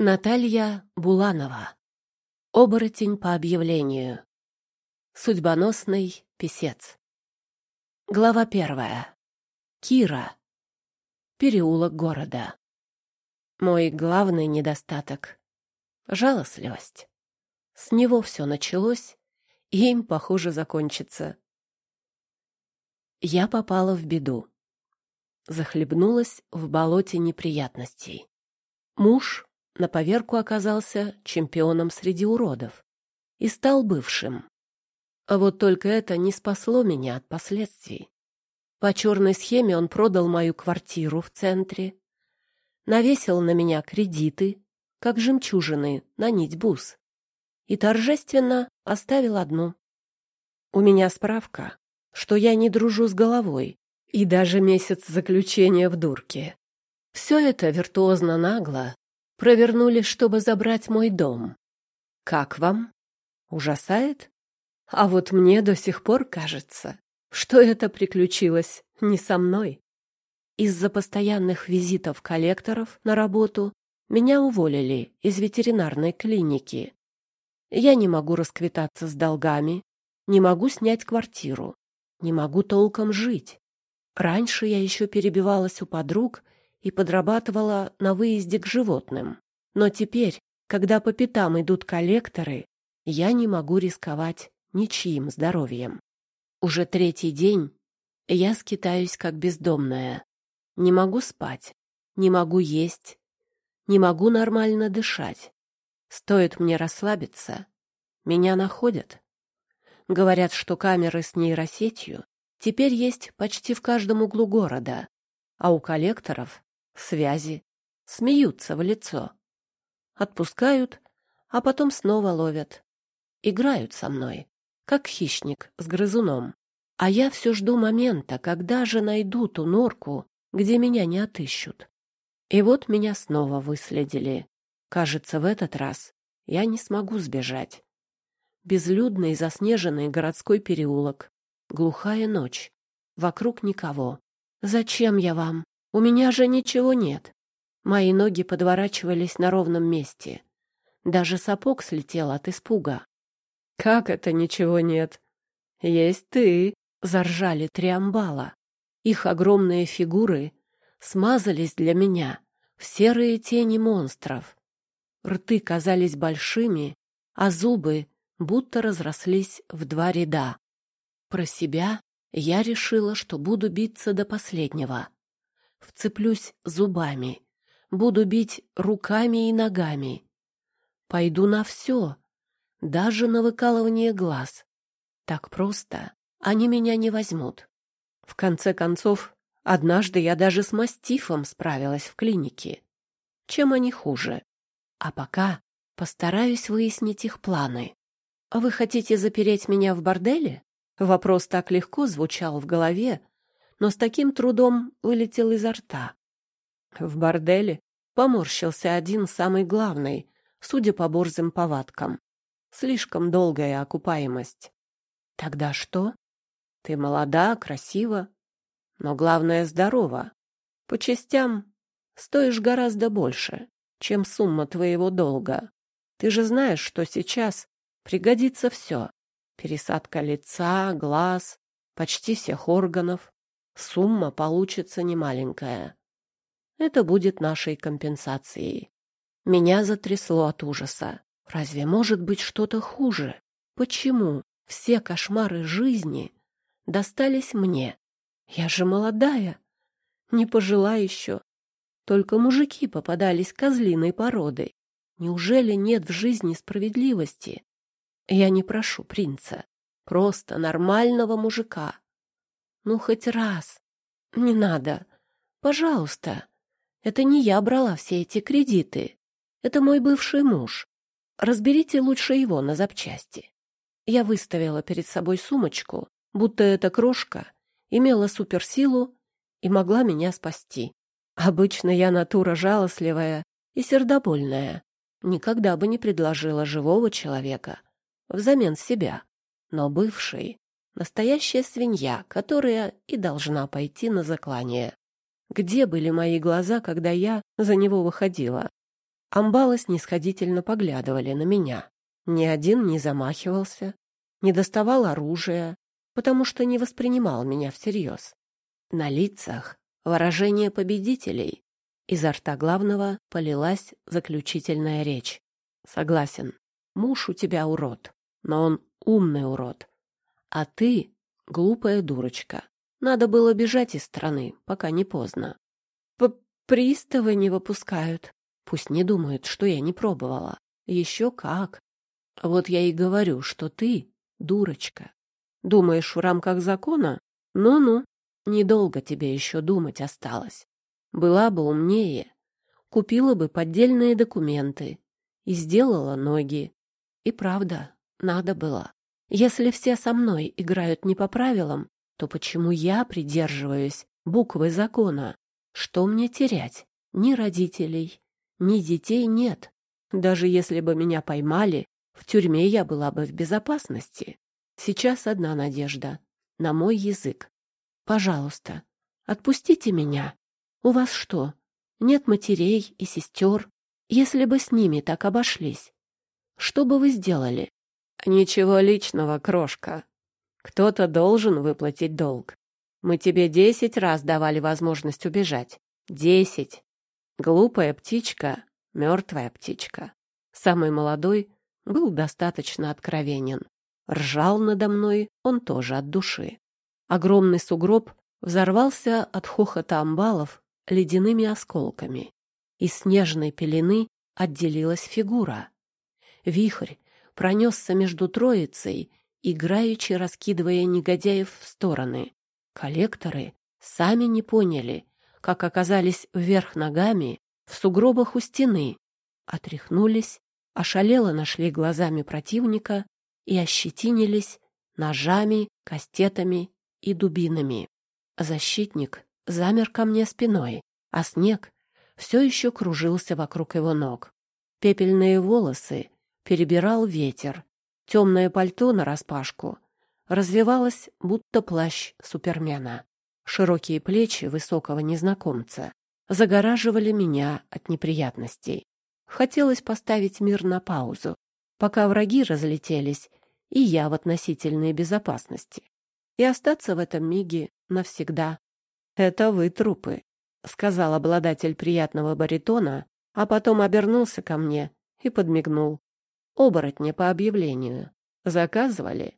Наталья Буланова. Оборотень по объявлению. Судьбоносный писец. Глава первая. Кира. Переулок города. Мой главный недостаток — жалостливость. С него все началось, и им, похоже, закончится. Я попала в беду. Захлебнулась в болоте неприятностей. Муж на поверку оказался чемпионом среди уродов и стал бывшим. А вот только это не спасло меня от последствий. По черной схеме он продал мою квартиру в центре, навесил на меня кредиты, как жемчужины на нить бус, и торжественно оставил одну. У меня справка, что я не дружу с головой, и даже месяц заключения в дурке. Все это виртуозно нагло провернули, чтобы забрать мой дом. Как вам? Ужасает? А вот мне до сих пор кажется, что это приключилось не со мной. Из-за постоянных визитов коллекторов на работу меня уволили из ветеринарной клиники. Я не могу расквитаться с долгами, не могу снять квартиру, не могу толком жить. Раньше я еще перебивалась у подруг и подрабатывала на выезде к животным. Но теперь, когда по пятам идут коллекторы, я не могу рисковать ничьим здоровьем. Уже третий день я скитаюсь как бездомная. Не могу спать, не могу есть, не могу нормально дышать. Стоит мне расслабиться, меня находят. Говорят, что камеры с нейросетью теперь есть почти в каждом углу города, а у коллекторов связи, смеются в лицо. Отпускают, а потом снова ловят. Играют со мной, как хищник с грызуном. А я все жду момента, когда же найду ту норку, где меня не отыщут. И вот меня снова выследили. Кажется, в этот раз я не смогу сбежать. Безлюдный заснеженный городской переулок. Глухая ночь. Вокруг никого. Зачем я вам? У меня же ничего нет. Мои ноги подворачивались на ровном месте. Даже сапог слетел от испуга. «Как это ничего нет?» «Есть ты!» — заржали триамбала. Их огромные фигуры смазались для меня в серые тени монстров. Рты казались большими, а зубы будто разрослись в два ряда. Про себя я решила, что буду биться до последнего. Вцеплюсь зубами, буду бить руками и ногами. Пойду на все, даже на выкалывание глаз. Так просто они меня не возьмут. В конце концов, однажды я даже с мастифом справилась в клинике. Чем они хуже? А пока постараюсь выяснить их планы. «Вы хотите запереть меня в борделе?» Вопрос так легко звучал в голове, но с таким трудом вылетел изо рта. В борделе поморщился один самый главный, судя по борзым повадкам. Слишком долгая окупаемость. Тогда что? Ты молода, красива, но главное здорова. По частям стоишь гораздо больше, чем сумма твоего долга. Ты же знаешь, что сейчас пригодится все. Пересадка лица, глаз, почти всех органов. Сумма получится немаленькая. Это будет нашей компенсацией. Меня затрясло от ужаса. Разве может быть что-то хуже? Почему все кошмары жизни достались мне? Я же молодая, не пожила еще. Только мужики попадались козлиной породы. Неужели нет в жизни справедливости? Я не прошу принца, просто нормального мужика, ну, хоть раз. Не надо. Пожалуйста. Это не я брала все эти кредиты. Это мой бывший муж. Разберите лучше его на запчасти. Я выставила перед собой сумочку, будто эта крошка имела суперсилу и могла меня спасти. Обычно я натура жалостливая и сердобольная. Никогда бы не предложила живого человека взамен себя. Но бывший Настоящая свинья, которая и должна пойти на заклание. Где были мои глаза, когда я за него выходила? Амбалы снисходительно поглядывали на меня. Ни один не замахивался, не доставал оружия, потому что не воспринимал меня всерьез. На лицах выражение победителей. Изо рта главного полилась заключительная речь. Согласен, муж у тебя урод, но он умный урод. А ты глупая дурочка. Надо было бежать из страны, пока не поздно. П Приставы не выпускают. Пусть не думают, что я не пробовала. Еще как. Вот я и говорю, что ты дурочка. Думаешь, в рамках закона? Ну-ну, недолго тебе еще думать осталось. Была бы умнее, купила бы поддельные документы и сделала ноги. И правда, надо было. Если все со мной играют не по правилам, то почему я придерживаюсь буквы закона? Что мне терять? Ни родителей, ни детей нет. Даже если бы меня поймали, в тюрьме я была бы в безопасности. Сейчас одна надежда — на мой язык. Пожалуйста, отпустите меня. У вас что, нет матерей и сестер? Если бы с ними так обошлись, что бы вы сделали? Ничего личного, крошка. Кто-то должен выплатить долг. Мы тебе десять раз давали возможность убежать. Десять. Глупая птичка, мертвая птичка. Самый молодой был достаточно откровенен. Ржал надо мной он тоже от души. Огромный сугроб взорвался от хохота амбалов ледяными осколками. Из снежной пелены отделилась фигура. Вихрь пронесся между троицей, играючи раскидывая негодяев в стороны. Коллекторы сами не поняли, как оказались вверх ногами в сугробах у стены, отряхнулись, ошалело нашли глазами противника и ощетинились ножами, кастетами и дубинами. Защитник замер ко мне спиной, а снег все еще кружился вокруг его ног. Пепельные волосы перебирал ветер, темное пальто нараспашку развивалось, будто плащ супермена. Широкие плечи высокого незнакомца загораживали меня от неприятностей. Хотелось поставить мир на паузу, пока враги разлетелись, и я в относительной безопасности. И остаться в этом миге навсегда. «Это вы трупы», — сказал обладатель приятного баритона, а потом обернулся ко мне и подмигнул. «Оборотня по объявлению. Заказывали?»